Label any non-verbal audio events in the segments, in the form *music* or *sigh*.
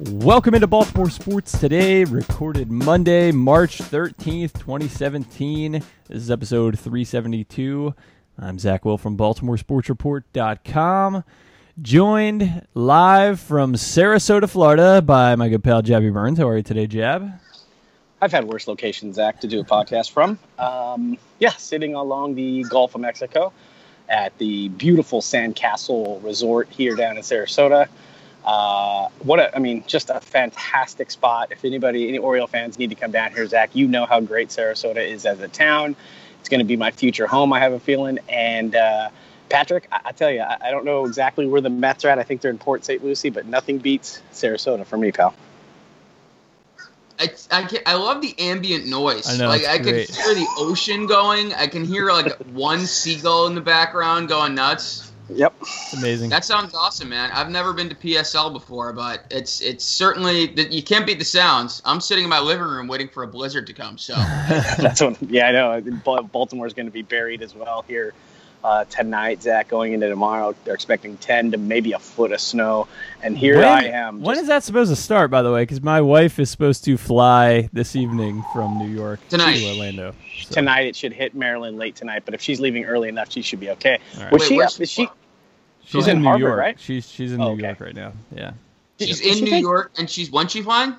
Welcome into Baltimore Sports Today, recorded Monday, March 13th, 2017. This is episode 372. I'm Zach Wilt from BaltimoreSportsReport.com, joined live from Sarasota, Florida by my good pal Jabby Burns. How are you today, Jab? I've had worse locations, Zach, to do a podcast from. Um, yeah, sitting along the Gulf of Mexico at the beautiful Sandcastle Resort here down in Sarasota. Uh, what a, I mean, just a fantastic spot. If anybody, any Oriole fans need to come down here, Zach, you know how great Sarasota is as a town. It's going to be my future home, I have a feeling. And uh, Patrick, I, I, tell you, I, I, don't know exactly where the Mets are at. I think they're in Port St. Lucie, but nothing beats Sarasota for me, pal. I, I, can, I love the ambient noise. I know, like I can hear the ocean going. I can hear like *laughs* one seagull in the background going nuts. Yep. It's amazing. That sounds awesome, man. I've never been to PSL before, but it's it's certainly you can't beat the sounds. I'm sitting in my living room waiting for a blizzard to come. So *laughs* That's what, yeah, I know. Baltimore's going to be buried as well here uh, tonight, Zach. Going into tomorrow, they're expecting 10 to maybe a foot of snow. And here when, I am. When just- is that supposed to start, by the way? Because my wife is supposed to fly this evening from New York Tonight. to Orlando. So- Tonight, it should hit Maryland late tonight, but if she's leaving early enough, she should be okay. All right. Was Wait, she? where's- Is she? She's in in New Harvard, York, right? She's she's in Oh, New okay. York right now. Yeah. she's Did she in New take- York, and she's when's she flying?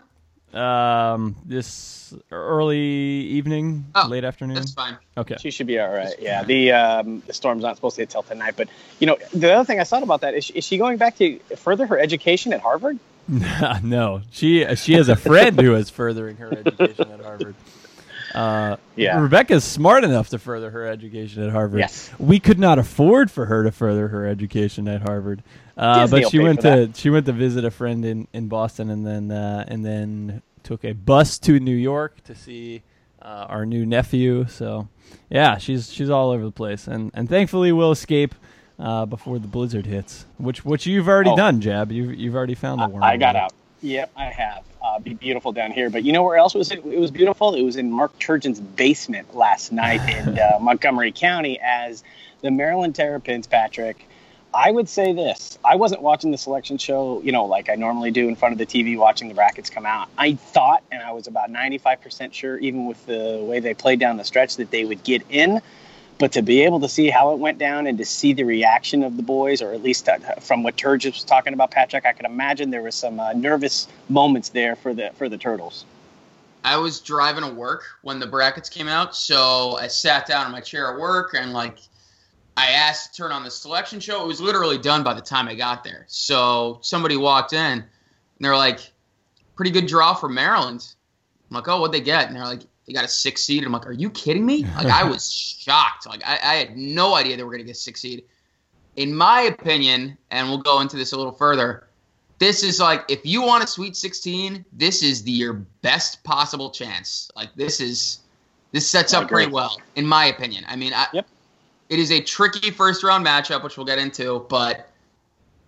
Um, this early evening, Oh, late afternoon. That's fine. Okay. She should be all right. Yeah, the um, the storm's not supposed to hit till tonight. But you know, the other thing I thought about that is, she, is she going back to further her education at Harvard? *laughs* no, she she has a friend who is furthering her education at Harvard. Uh, Yeah. Rebecca's smart enough to further her education at Harvard. Yes. We could not afford for her to further her education at Harvard, uh, but she went to she went to visit a friend in, in Boston, and then uh, and then took a bus to New York to see uh, our new nephew. So, yeah, she's she's all over the place, and and thankfully we'll escape. Uh, before the blizzard hits, which which you've already Oh. done, Jab. You've you've already found the worm. I got out. Yep, I have. Uh, be beautiful down here, but you know where else was it? It was beautiful. It was in Mark Turgeon's basement last night *laughs* in uh, Montgomery County as the Maryland Terrapins. Patrick, I would say this: I wasn't watching the selection show, you know, like I normally do in front of the TV, watching the brackets come out. I thought, and I was about ninety-five percent sure, even with the way they played down the stretch, that they would get in. But to be able to see how it went down and to see the reaction of the boys, or at least uh, from what Turgeon was talking about, Patrick, I could imagine there was some uh, nervous moments there for the for the Turtles. I was driving to work when the brackets came out, so I sat down in my chair at work and like I asked to turn on the selection show. It was literally done by the time I got there. So somebody walked in and they're like, "Pretty good draw for Maryland." I'm like, "Oh, what'd they get?" And they're like, "They got a six seed." I'm like, "Are you kidding me?" *laughs* Like I was shocked. Like I, I had no idea they were going to get six seed. In my opinion, and we'll go into this a little further this is like if you want a sweet 16 this is the your best possible chance like this is this sets up pretty well in my opinion i mean I, Yep. It is a tricky first round matchup which we'll get into but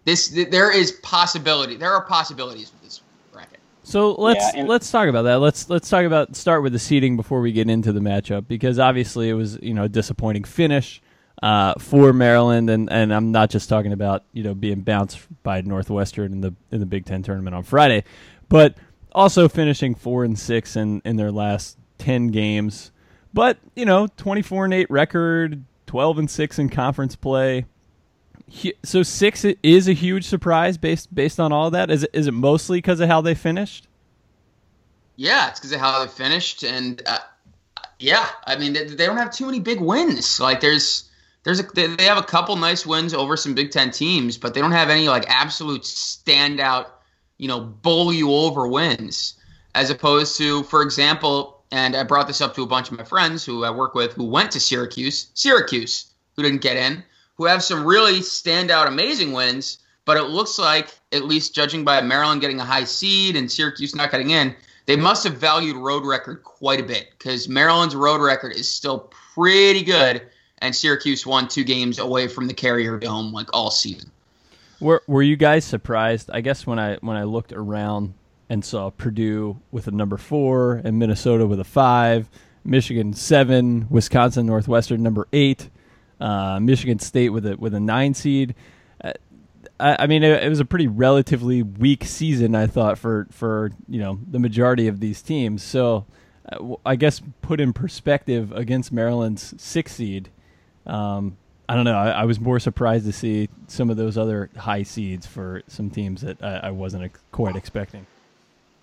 this th- there is possibility there are possibilities with this bracket So let's Yeah, and- let's talk about that. Let's let's talk about start with the seeding before we get into the matchup because obviously it was you know a disappointing finish uh, for Maryland and, and I'm not just talking about you know being bounced by Northwestern in the in the Big Ten tournament on Friday, but also finishing four and six in, in their last ten games. But you know, twenty four and eight record, twelve and six in conference play. So six is a huge surprise based based on all that. Is it is it mostly because of how they finished? yeah it's because of how they finished and uh, yeah i mean they, they don't have too many big wins like there's there's a, they have a couple nice wins over some big ten teams but they don't have any like absolute standout you know bowl you over wins as opposed to for example and i brought this up to a bunch of my friends who i work with who went to syracuse syracuse who didn't get in who have some really standout amazing wins but it looks like at least judging by maryland getting a high seed and syracuse not getting in they must have valued road record quite a bit because maryland's road record is still pretty good and syracuse won two games away from the carrier dome like all season Were Were you guys surprised? I guess when I when I looked around and saw Purdue with a number four and Minnesota with a five, Michigan seven, Wisconsin Northwestern number eight, uh, Michigan State with a with a nine seed. Uh, I, mean, it, it, was a pretty relatively weak season, I thought, for for you know the majority of these teams. So, uh, I guess put in perspective against Maryland's six seed, um, I don't know. I, I, was more surprised to see some of those other high seeds for some teams that I, I wasn't quite expecting.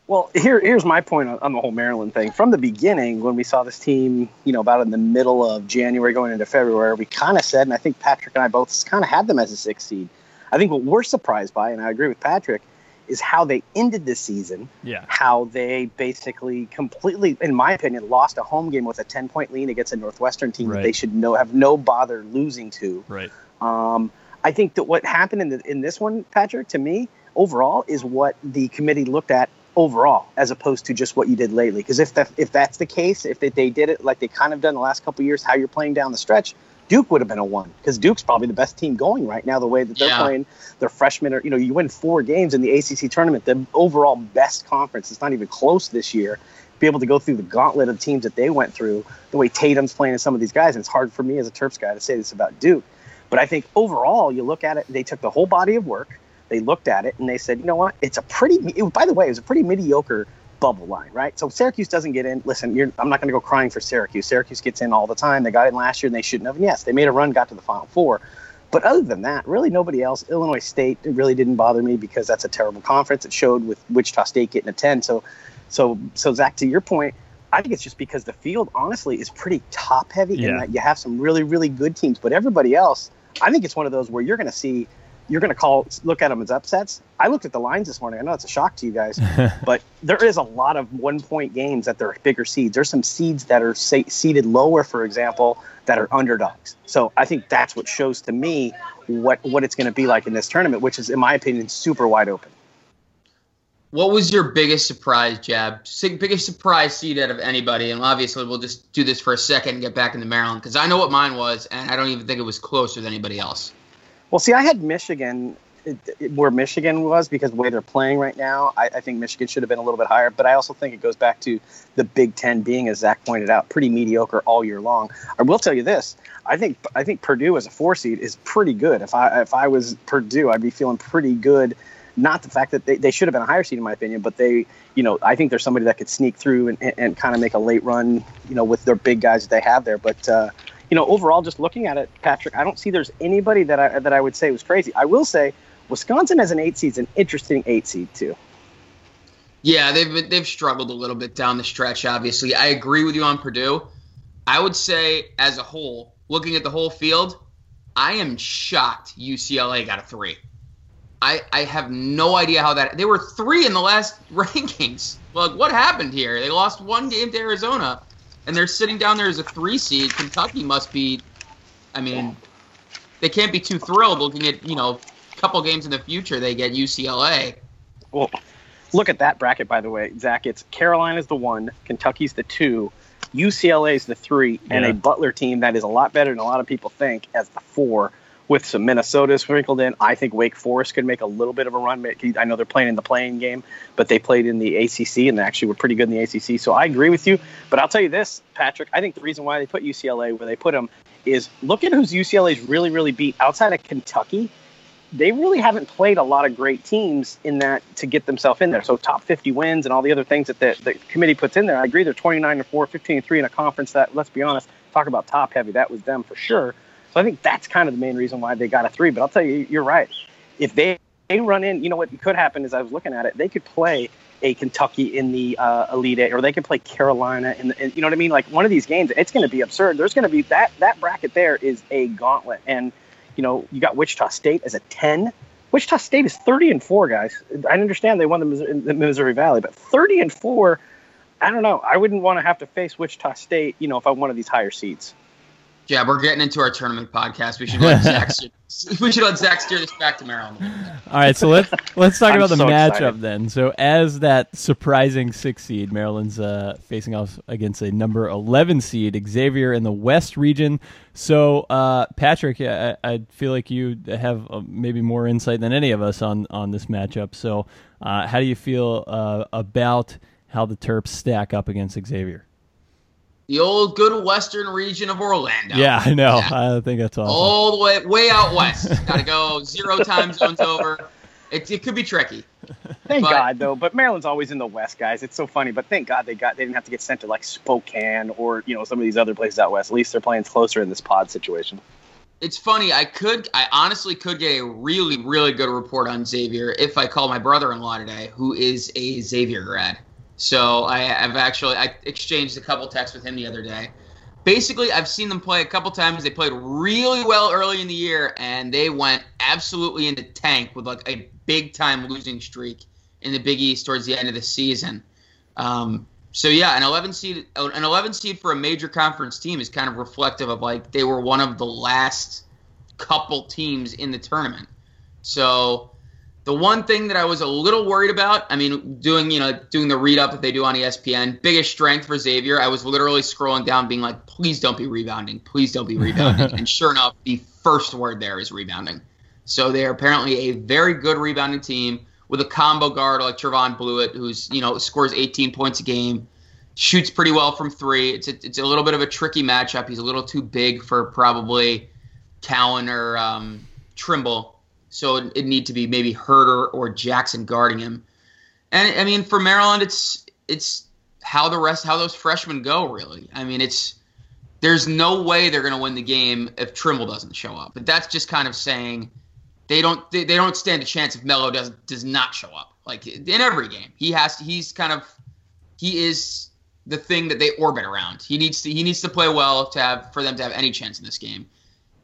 Well, here, here's my point on, on, the whole Maryland thing. From the beginning, when we saw this team, you know, about in the middle of January going into February, we kind of said, and I think Patrick and I both kind of had them as a six seed. I think what we're surprised by, and I agree with Patrick, is how they ended the season. Yeah. How they basically completely, in my opinion, lost a home game with a 10 point lead against a Northwestern team right. that they should no, have no bother losing to. Right. Um, I think that what happened in, the, in this one, Patrick, to me, overall, is what the committee looked at overall as opposed to just what you did lately. Because if that if that's the case, if they, they did it like they kind of done the last couple years, how you're playing down the stretch, Duke would have been a one because Duke's probably the best team going right now. The way that they're yeah. playing, their freshmen are you know you win four games in the ACC tournament, the overall best conference. It's not even close this year. Be able to go through the gauntlet of teams that they went through, the way Tatum's playing and some of these guys, and it's hard for me as a Terps guy to say this about Duke. But I think overall, you look at it, they took the whole body of work they looked at it and they said, you know what? It's a pretty. It, by the way, it was a pretty mediocre bubble line, right? So Syracuse doesn't get in. Listen, I'm not going to go crying for Syracuse. Syracuse gets in all the time. They got in last year and they shouldn't have. And yes, they made a run, got to the Final Four. But other than that, really nobody else. Illinois State really didn't bother me because that's a terrible conference. It showed with Wichita State getting a 10. So, so, so Zach, to your point, I think it's just because the field, honestly, is pretty top heavy yeah. and that you have some really, really good teams. But everybody else, I think it's one of those where you're going to see you're going to call look at them as upsets. I looked at the lines this morning. I know it's a shock to you guys, *laughs* but there is a lot of one point games that they're bigger seeds. There's some seeds that are say, seeded lower, for example, that are underdogs. So I think that's what shows to me what what it's going to be like in this tournament, which is, in my opinion, super wide open. What was your biggest surprise, Jab? Biggest surprise seed out of anybody? And obviously, we'll just do this for a second and get back into Maryland because I know what mine was, and I don't even think it was closer than anybody else. Well, see, I had Michigan where Michigan was because the way they're playing right now. I, I, think Michigan should have been a little bit higher, but I also think it goes back to the Big Ten being, as Zach pointed out, pretty mediocre all year long. I will tell you this: I think I think Purdue as a four seed is pretty good. If I if I was Purdue, I'd be feeling pretty good. Not the fact that they, they should have been a higher seed in my opinion, but they, you know, I think there's somebody that could sneak through and, and, and kind of make a late run, you know, with their big guys that they have there. But uh, you know, overall, just looking at it, Patrick, I don't see there's anybody that I that I would say was crazy. I will say Wisconsin as an eight seed is an interesting eight seed too. Yeah, they've they've struggled a little bit down the stretch. Obviously, I agree with you on Purdue. I would say, as a whole, looking at the whole field, I am shocked UCLA got a three. I, I have no idea how that they were three in the last *laughs* rankings. Like what happened here? They lost one game to Arizona and they're sitting down there as a three seed. Kentucky must be, I mean, they can't be too thrilled looking at you know a couple games in the future they get UCLA. Well, look at that bracket by the way, Zach. It's Carolina's the one, Kentucky's the two, UCLA's the three, and a Butler team that is a lot better than a lot of people think as the four with some Minnesota sprinkled in. I think Wake Forest could make a little bit of a run. I know they're playing in the play-in game, but they played in the ACC and they actually were pretty good in the ACC. So I agree with you. But I'll tell you this, Patrick. I think the reason why they put UCLA where they put them is look at who's UCLA's really, really beat outside of Kentucky. They really haven't played a lot of great teams in that to get themselves in there. So top 50 wins and all the other things that the, the committee puts in there. I agree they're 29 and 4, 15 and 3 in a conference that, let's be honest, talk about top heavy. That was them for sure. I think that's kind of the main reason why they got a three. But I'll tell you, you're right. If they, they run in, you know what could happen is I was looking at it, they could play a Kentucky in the uh, Elite Eight, or they could play Carolina, in, the, you know what I mean? Like one of these games, it's going to be absurd. There's going to be that that bracket there is a gauntlet, and you know you got Wichita State as a ten. Wichita State is 30 and four, guys. I understand they won the Missouri, the Missouri Valley, but 30 and four. I don't know. I wouldn't want to have to face Wichita State, you know, if I wanted these higher seeds. Yeah, we're getting into our tournament podcast. We should let Zach. *laughs* we should let Zach steer this back to Maryland. All right, so let's let's talk *laughs* about the so matchup excited. then. So, as that surprising six seed, Maryland's uh, facing off against a number eleven seed Xavier in the West region. So, uh, Patrick, I, I, feel like you have uh, maybe more insight than any of us on on this matchup. So, uh, how do you feel uh, about how the Terps stack up against Xavier? The old good western region of Orlando. Yeah, I know. Yeah. I think that's awesome. All the way way out west. *laughs* Got to go zero time zones over. It, it could be tricky. Thank but, God, though. But Maryland's always in the West, guys. It's so funny. But thank God they got they didn't have to get sent to like Spokane or you know some of these other places out west. At least they're playing closer in this pod situation. It's funny. I could, I honestly could get a really, really good report on Xavier if I call my brother-in-law today, who is a Xavier grad. So I have actually I exchanged a couple texts with him the other day. Basically, I've seen them play a couple times. They played really well early in the year, and they went absolutely into tank with like a big time losing streak in the Big East towards the end of the season. Um, so yeah, an 11 seed, an 11 seed for a major conference team is kind of reflective of like they were one of the last couple teams in the tournament. So the one thing that I was a little worried about, I mean, doing you know doing the read up that they do on ESPN, biggest strength for Xavier. I was literally scrolling down, being like, please don't be rebounding, please don't be *laughs* rebounding. and sure enough, the first word there is rebounding. So they are apparently a very good rebounding team with a combo guard like Trevon Bluiett, who's you know scores 18 points a game, shoots pretty well from three. It's a, it's a little bit of a tricky matchup. He's a little too big for probably Cowan or um, Trimble, so it, need to be maybe Huerter or Jackson guarding him. And I mean, for Maryland, it's it's how the rest how those freshmen go. Really, I mean, it's there's no way they're going to win the game if Trimble doesn't show up. But that's just kind of saying they don't they, they don't stand a chance if Melo does does not show up. Like in every game, he has to, he's kind of he is the thing that they orbit around. He needs to he needs to play well to have for them to have any chance in this game.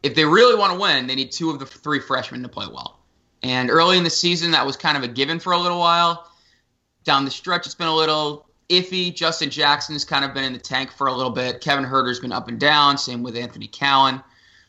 If they really want to win, they need two of the three freshmen to play well. And early in the season, that was kind of a given for a little while. Down the stretch, it's been a little iffy. Justin Jackson's kind of been in the tank for a little bit. Kevin Huerter's been up and down. Same with Anthony Cowan.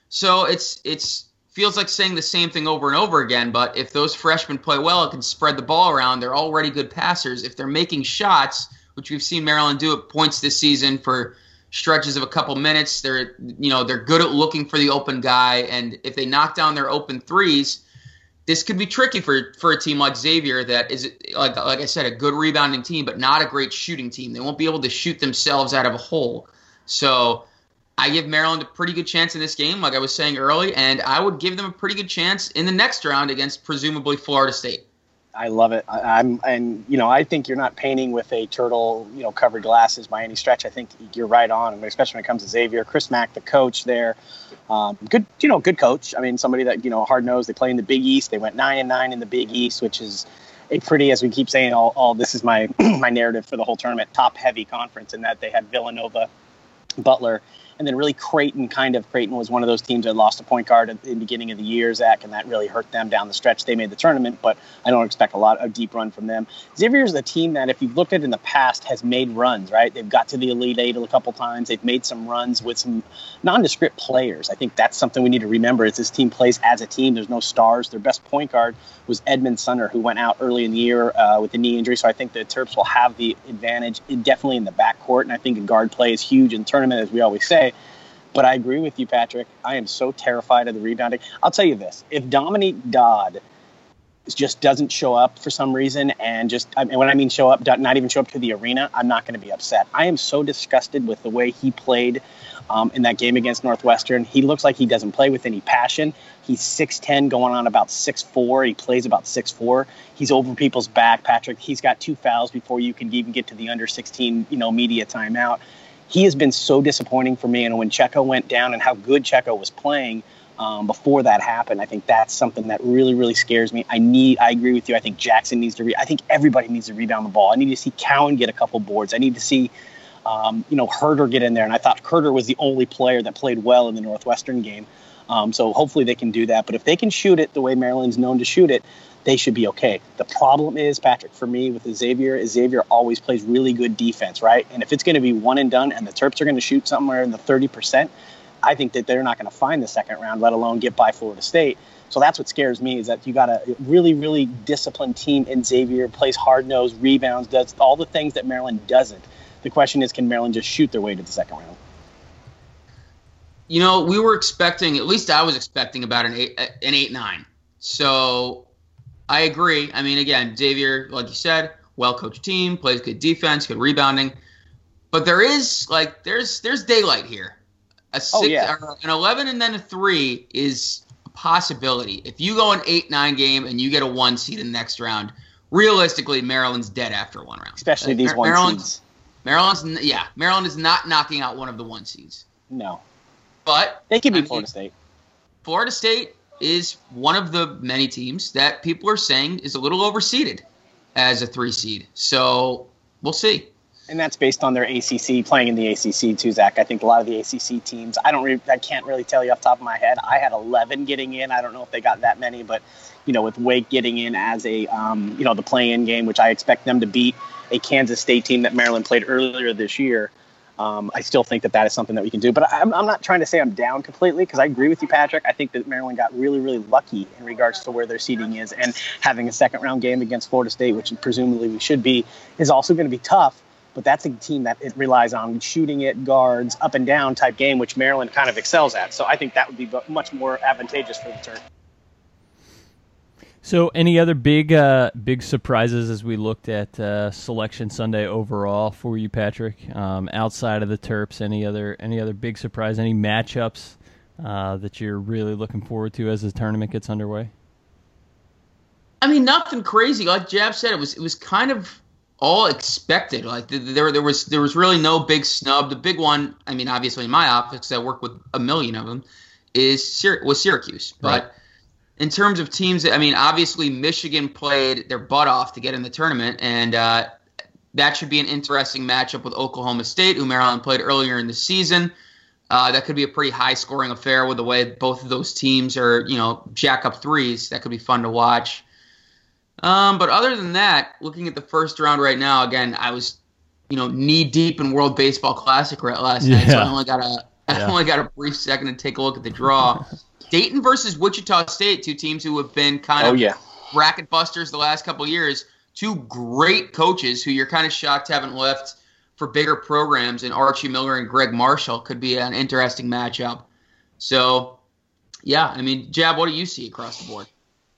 So it's it's feels like saying the same thing over and over again. But if those freshmen play well and can spread the ball around, they're already good passers. If they're making shots, which we've seen Maryland do at points this season for stretches of a couple minutes, they're you know they're good at looking for the open guy, and if they knock down their open threes. This could be tricky for, for a team like Xavier that is like like I said a good rebounding team but not a great shooting team. They won't be able to shoot themselves out of a hole. So I give Maryland a pretty good chance in this game, like I was saying early, and I would give them a pretty good chance in the next round against presumably Florida State. I love it. I, am and you know I think you're not painting with a turtle you know covered glasses by any stretch. I think you're right on, especially when it comes to Xavier. Chris Mack, the coach there, um, good you know good coach. I mean somebody that you know hard nosed. They play in the Big East. They went nine and nine in the Big East, which is a pretty, as we keep saying, all, all this is my *clears throat* my narrative for the whole tournament, top heavy conference, in that they had Villanova, Butler, and then really Creighton kind of Creighton was one of those teams that lost a point guard at the beginning of the year, Zach, and that really hurt them down the stretch. They made the tournament, but I don't expect a lot of deep run from them. Xavier is a team that, if you've looked at in the past, has made runs. Right, they've got to the Elite Eight a couple times. They've made some runs with some nondescript players. I think that's something we need to remember. Is this team plays as a team? There's no stars. Their best point guard was Edmond Sumner, who went out early in the year uh, with a knee injury. So I think the Terps will have the advantage, definitely in the backcourt, and I think guard play is huge in tournament, as we always say. But I agree with you, Patrick. I am so terrified of the rebounding. I'll tell you this: if Damonte Dodd just doesn't show up for some reason, and just and when I mean show up, not even show up to the arena, I'm not going to be upset. I am so disgusted with the way he played um, in that game against Northwestern. He looks like he doesn't play with any passion. He's 6'10, going on about 6'4. He plays about 6'4. He's over people's back, Patrick. He's got two fouls before you can even get to the under 16, you know, media timeout he has been so disappointing for me. And when Ceko went down and how good Ceko was playing um, before that happened, I think that's something that really, really scares me. I need, I agree with you. I think Jackson needs to, re- I think everybody needs to rebound the ball. I need to see Cowan get a couple boards. I need to see, um, you know, Huerter get in there. And I thought Huerter was the only player that played well in the Northwestern game. Um, so hopefully they can do that. But if they can shoot it the way Maryland's known to shoot it, they should be okay. The problem is, Patrick, for me with Xavier, Xavier always plays really good defense, right? And if it's going to be one and done and the Terps are going to shoot somewhere in the 30%, I think that they're not going to find the second round, let alone get by Florida State. So that's what scares me is that you got a really, really disciplined team in Xavier, plays hard nose, rebounds, does all the things that Maryland doesn't. The question is, can Maryland just shoot their way to the second round? You know, we were expecting, at least I was expecting about an eight, an eight nine. So I agree. I mean, again, Xavier, like you said, well coached team, plays good defense, good rebounding. but there is like there's there's daylight here. A oh, six, Oh, yeah. an eleven and then a three is a possibility. If you go an eight nine game and you get a one seed in the next round, realistically Maryland's dead after one round. especially these Mar- one Maryland's seeds. Maryland's yeah Maryland is not knocking out one of the one seeds, No, but they could I be mean, Florida State. Florida State is one of the many teams that people are saying is a little overseeded as a three seed. So we'll see. And that's based on their ACC playing in the ACC too, Zach. I think a lot of the ACC teams. I don't. Re- I can't really tell you off top of my head. I had 11 getting in. I don't know if they got that many, but you know, with Wake getting in as a um, you know the play-in game, which I expect them to beat a Kansas State team that Maryland played earlier this year. Um, I still think that that is something that we can do. But I'm, I'm not trying to say I'm down completely because I agree with you, Patrick. I think that Maryland got really, really lucky in regards to where their seating is, and having a second round game against Florida State, which presumably we should be, is also going to be tough. But that's a team that it relies on shooting it, guards, up and down type game, which Maryland kind of excels at. So I think that would be much more advantageous for the turn. So, any other big uh, big surprises as we looked at uh, Selection Sunday overall for you, Patrick? Um, outside of the Terps, any other any other big surprise? Any matchups uh, that you're really looking forward to as the tournament gets underway? I mean, nothing crazy. Like Jab said, it was it was kind of all expected. Like there there was there was really no big snub. The big one, I mean, obviously in my office, I work with a million of them, is Syr- was Syracuse. But Right. In terms of teams, I mean, obviously Michigan played their butt off to get in the tournament, and uh, that should be an interesting matchup with Oklahoma State, who Maryland played earlier in the season. Uh, that could be a pretty high scoring affair with the way both of those teams are, you know, jack up threes. That could be fun to watch. Um, but other than that, looking at the first round right now, again, I was, you know, knee deep in World Baseball Classic last night, so I only got a, I Yeah. only got a brief second to take a look at the draw. *laughs* Dayton versus Wichita State, two teams who have been kind Oh of yeah, bracket busters the last couple years. Two great coaches who you're kind of shocked haven't left for bigger programs, and Archie Miller and Gregg Marshall could be an interesting matchup. So, yeah, I mean, Jab, what do you see across the board?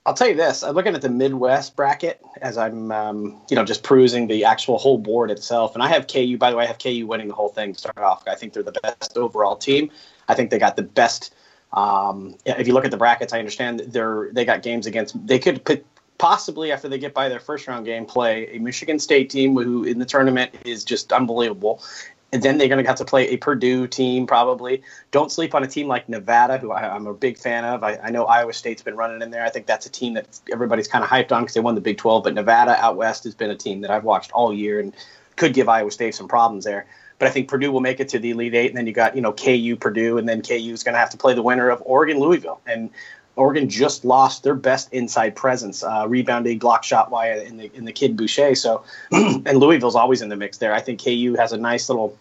I'll tell you this. I'm looking at the Midwest bracket as I'm, um, you know, just perusing the actual whole board itself. And I have KU, by the way, I have KU winning the whole thing to start off. I think they're the best overall team. I think they got the best. Um, if you look at the brackets, I understand they're they got games against. They could put, possibly after they get by their first round game play a Michigan State team who in the tournament is just unbelievable. And then they're going to have to play a Purdue team, probably. Don't sleep on a team like Nevada, who I, I'm a big fan of. I, I know Iowa State's been running in there. I think that's a team that everybody's kind of hyped on because they won the Big 12. But Nevada out west has been a team that I've watched all year and could give Iowa State some problems there. But I think Purdue will make it to the Elite Eight, and then you got you know KU, Purdue, and then KU is going to have to play the winner of Oregon, Louisville, and Oregon just lost their best inside presence, uh, rebounding block shot wire in the in the kid Boucher. So, *clears throat* and Louisville's always in the mix there. I think KU has a nice little,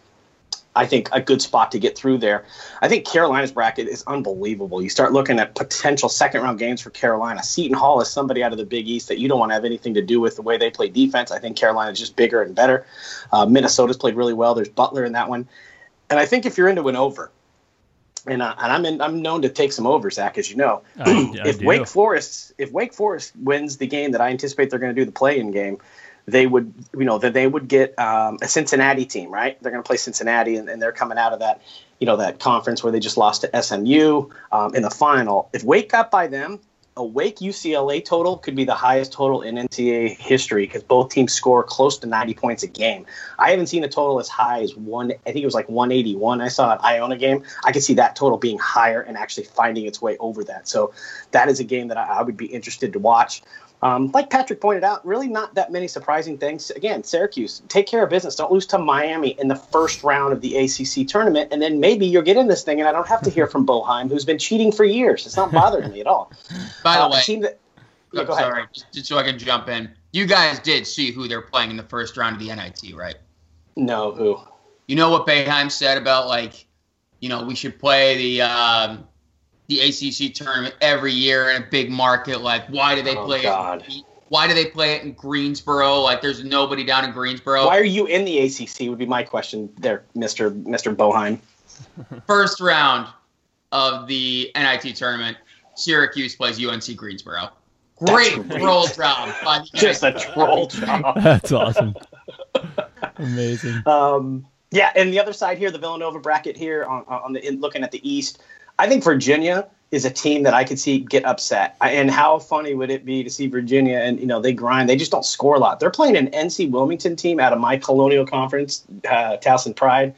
I think a good spot to get through there. I think Carolina's bracket is unbelievable. You start looking at potential second round games for Carolina. Seton Hall is somebody out of the Big East that you don't want to have anything to do with the way they play defense. I think Carolina's just bigger and better. Uh, Minnesota's played really well. There's Butler in that one, and I think if you're into an over. And, uh, and I'm in, I'm known to take some over, Zach, as you know. I- I *clears throat* if do. Wake Forest if Wake Forest wins the game that I anticipate they're going to do the play-in game, they would you know that they would get um, a Cincinnati team, right? They're going to play Cincinnati, and, and they're coming out of that you know that conference where they just lost to SMU um, in the final. If Wake got by them, a Wake UCLA total could be the highest total in NCAA history because both teams score close to 90 points a game. I haven't seen a total as high as one. I think it was like 181. I saw at Iona game. I could see that total being higher and actually finding its way over that. So that is a game that I, I would be interested to watch. Um, like Patrick pointed out, really not that many surprising things. Again, Syracuse, take care of business. Don't lose to Miami in the first round of the ACC tournament, and then maybe you'll get in this thing, and I don't have to hear from *laughs* Boeheim, who's been cheating for years. It's not bothering me at all. By the Uh, way, team that, yeah, I'm go ahead. sorry, just, just so I can jump in. You guys did see who they're playing in the first round of the NIT, right? No, who? You know what Boeheim said about like, you know, we should play the um, the ACC tournament every year in a big market. Like, why do they Oh, play God. it? Why do they play it in Greensboro? Like, there's nobody down in Greensboro. Why are you in the ACC? Would be my question there, Mister Mister Boeheim. *laughs* First round of the NIT tournament, Syracuse plays UNC Greensboro. Great, That's great. roll job by the *laughs* Just a troll job. *laughs* That's awesome. Amazing. Um, Yeah, and the other side here, the Villanova bracket here on, on the in, looking at the East, I think Virginia is a team that I could see get upset. And how funny would it be to see Virginia and you know they grind, they just don't score a lot. They're playing an NC Wilmington team out of my Colonial Conference, uh, Towson Pride.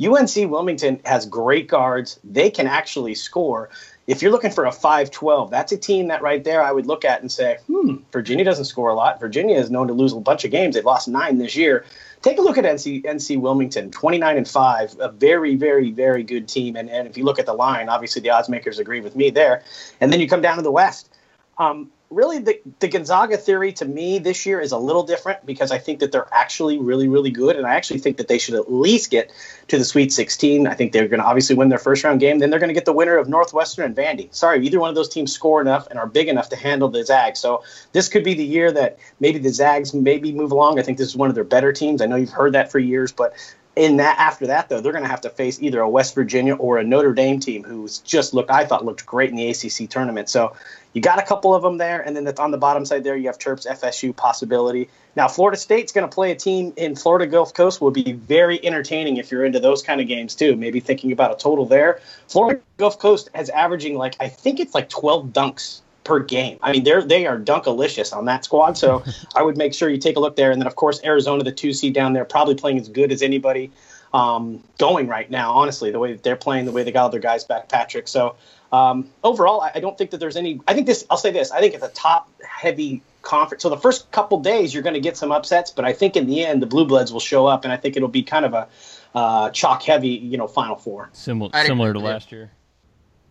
UNC Wilmington has great guards. They can actually score. If you're looking for a 5-12, that's a team that right there I would look at and say, hmm, Virginia doesn't score a lot. Virginia is known to lose a bunch of games. They've lost nine this year. Take a look at NC, NC Wilmington, 29 and 5, a very, very, very good team. And, and if you look at the line, obviously the odds makers agree with me there. And then you come down to the West. Um, really the, the Gonzaga theory to me this year is a little different because I think that they're actually really, really good. And I actually think that they should at least get to the Sweet 16. I think they're going to obviously win their first round game. Then they're going to get the winner of Northwestern and Vandy. Sorry, either one of those teams score enough and are big enough to handle the Zags. So this could be the year that maybe the Zags maybe move along. I think this is one of their better teams. I know you've heard that for years, but in that after that though they're going to have to face either a west virginia or a notre dame team who's just looked i thought looked great in the acc tournament so you got a couple of them there, and then on the bottom side there. You have Terps FSU possibility. Now Florida State's going to play a team in Florida Gulf Coast. Will be very entertaining if you're into those kind of games too. Maybe thinking about a total there. Florida Gulf Coast has averaging like I think it's like 12 dunks per game. I mean, they're they are dunkalicious on that squad. So *laughs* I would make sure you take a look there. And then of course Arizona, the two seed down there, probably playing as good as anybody um, going right now. Honestly, the way that they're playing, the way they got all their guys back, Patrick. So um, overall, I, I, don't think that there's any. I think this. I'll say this. I think it's a top heavy conference. So the first couple days, you're going to get some upsets, but I think in the end, the Blue Bloods will show up, and I think it'll be kind of a uh, chalk heavy, you know, Final Four. Similar, similar to last year.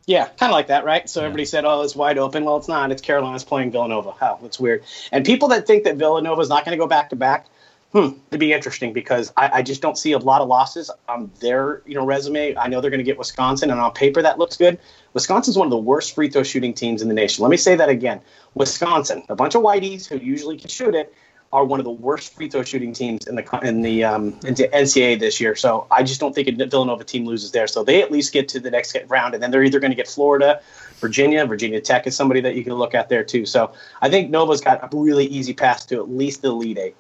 Yeah, kind of like that, right? So yeah. everybody said, "Oh, it's wide open." Well, it's not. It's Carolina's playing Villanova. How? That's weird. And people that think that Villanova is not going to go back to back, hmm, to be interesting because I, I, just don't see a lot of losses on their you know resume. I know they're going to get Wisconsin, and on paper that looks good. Wisconsin's one of the worst free throw shooting teams in the nation. Let me say that again. Wisconsin, a bunch of whiteys who usually can shoot it, are one of the worst free throw shooting teams in the in the um, in NCAA this year. So I just don't think a Villanova team loses there. So they at least get to the next round, and then they're either going to get Florida, Virginia. Virginia Tech is somebody that you can look at there too. So I think Nova's got a really easy path to at least the Elite Eight.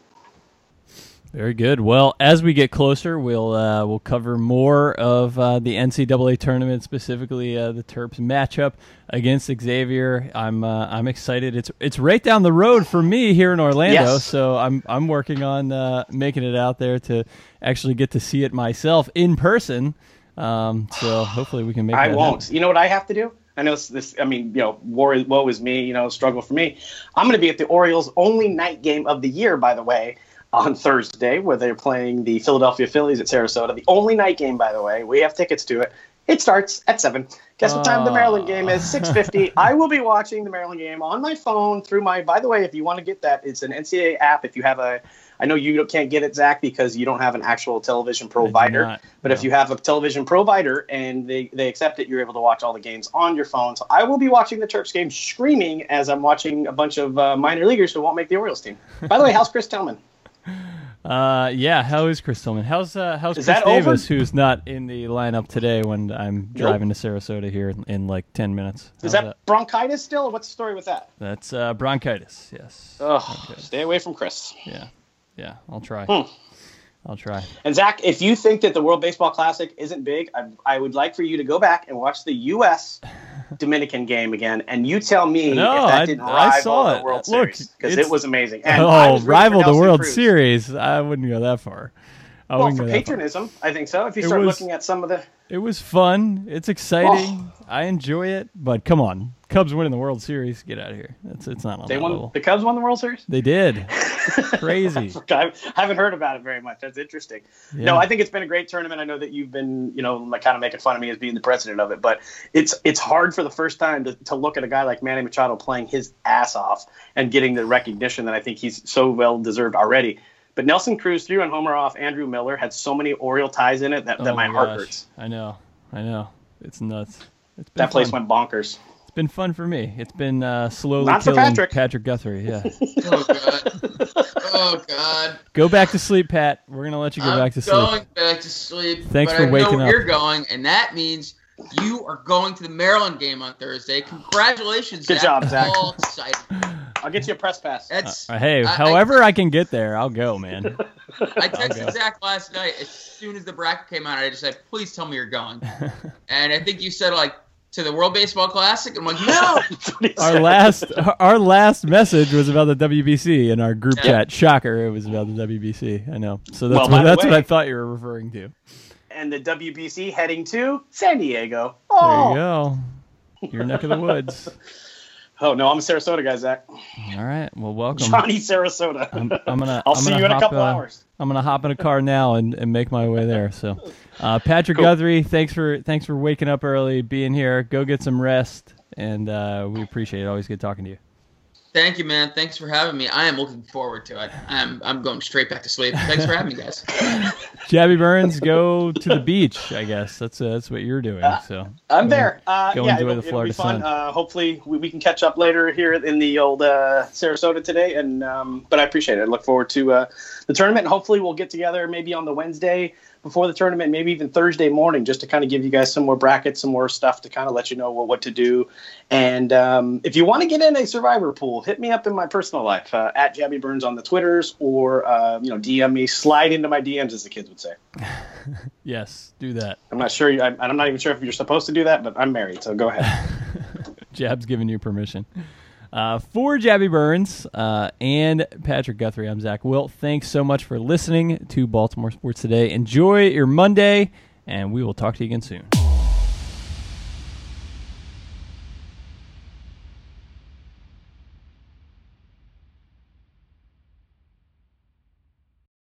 Very good. Well, as we get closer, we'll uh, we'll cover more of uh, the NCAA tournament, specifically uh, the Terps matchup against Xavier. I'm uh, I'm excited. It's it's right down the road for me here in Orlando, yes. so I'm I'm working on uh, making it out there to actually get to see it myself in person. Um, so hopefully we can make. I won't. Happen. You know what I have to do? I know this, this. I mean, you know, war, woe is me. You know, struggle for me. I'm going to be at the Orioles' only night game of the year, by the way on Thursday, where they're playing the Philadelphia Phillies at Sarasota. The only night game, by the way. We have tickets to it. It starts at seven. Guess what time the Maryland game is? Six fifty. *laughs* I will be watching the Maryland game on my phone through my. By the way, if you want to get that, it's an NCAA app. If you have a, I know you can't get it, Zach, because you don't have an actual television provider. Not, but no. if you have a television provider and they, they accept it, you're able to watch all the games on your phone. So I will be watching the Terps game, screaming as I'm watching a bunch of uh, minor leaguers who won't make the Orioles team. By the way, how's Chris Tillman? Uh, yeah. How is Chris Tillman? How's uh, how's is Chris Davis, over? who's not in the lineup today when I'm driving nope. to Sarasota here in, in, like ten minutes? Is that, that, bronchitis still? Or What's the story with that? That's uh, bronchitis. Yes. Oh, stay away from Chris. Yeah, yeah. I'll try. Hmm. I'll try. And Zach, if you think that the World Baseball Classic isn't big, I, I would like for you to go back and watch the U.S. *laughs* Dominican game again, and you tell me no, if that didn't I, rival I saw the World it. Series because it was amazing. And oh, rival the World Cruz. Series? I wouldn't go that far. Oh, I well, for patronism, I think so. If you start was, looking at some of the, it was fun. It's exciting. Oh. I enjoy it. But come on, Cubs winning the World Series. Get out of here. It's it's not on they won. Level. The Cubs won the World Series. They did. *laughs* Crazy. I haven't heard about it very much. That's interesting. Yeah. No, I think it's been a great tournament. I know that you've been, you know, kind of making fun of me as being the president of it, but it's it's hard for the first time to, to look at a guy like Manny Machado playing his ass off and getting the recognition that I think he's so well deserved already but Nelson Cruz threw and homer off Andrew Miller had so many Oriole ties in it that, that oh my, my heart hurts. I know, I know, it's nuts. It's that fun. place went bonkers. It's been fun for me. It's been uh, slowly Not killing Patrick. Patrick Guthrie. Yeah. *laughs* oh god. Oh god. Go back to sleep, Pat. We're gonna let you go I'm back to sleep. Going back to sleep. Thanks for I waking know up. You're going, and that means You are going to the Maryland game on Thursday. Congratulations! Good Zach. job, Zach. All excited. I'll get you a press pass. That's Uh, hey, I- however I, can get there, I'll go, man. *laughs* I texted go. Zach last night as soon as the bracket came out. I just said, "Please tell me you're going." *laughs* and I think you said like to the World Baseball Classic. I'm like, no. That's what he our last our last message was about the WBC in our group Yeah. chat. Shocker, it was about the WBC. I know. So that's Well, what, by the that's what I thought you were referring to. And the WBC heading to San Diego. There Oh, you go. Your neck of the woods. *laughs* oh no, I'm a Sarasota guy, Zach. All right. Well, welcome. Johnny Sarasota. I'm, I'm gonna. *laughs* I'll I'm see gonna you in a couple uh, hours. I'm gonna hop in a car now and, and make my way there. So, uh, Patrick Cool. Guthrie, thanks for thanks for waking up early, being here. Go get some rest, and uh, we appreciate it. Always good talking to you. Thank you, man. Thanks for having me. I am looking forward to it. I'm I'm going straight back to sleep. Thanks for having me, guys. *laughs* Jabby Burns, go to the beach. I guess that's uh, that's what you're doing. So I'm there. Uh, go yeah, enjoy it'll, the it'll Florida be fun. sun. Uh, hopefully, we, we can catch up later here in the old uh, Sarasota today. And um, but I appreciate it. I look forward to uh, the tournament. And hopefully, we'll get together maybe on the Wednesday before the tournament, maybe even Thursday morning, just to kind of give you guys some more brackets, some more stuff to kind of let you know what, what to do. And um, if you want to get in a survivor pool, hit me up in my personal life uh, at Jabby Burns on the Twitters, or uh, you know, DM me, slide into my DMs, as the kids would say. *laughs* yes, do that. I'm not sure. I'm, I'm not even sure if you're supposed to do that, but I'm married, so go ahead. *laughs* Jab's giving you permission. Uh, for Jabby Burns uh, and Patrick Guthrie, I'm Zach Wilt. Thanks so much for listening to Baltimore Sports Today. Enjoy your Monday, and we will talk to you again soon.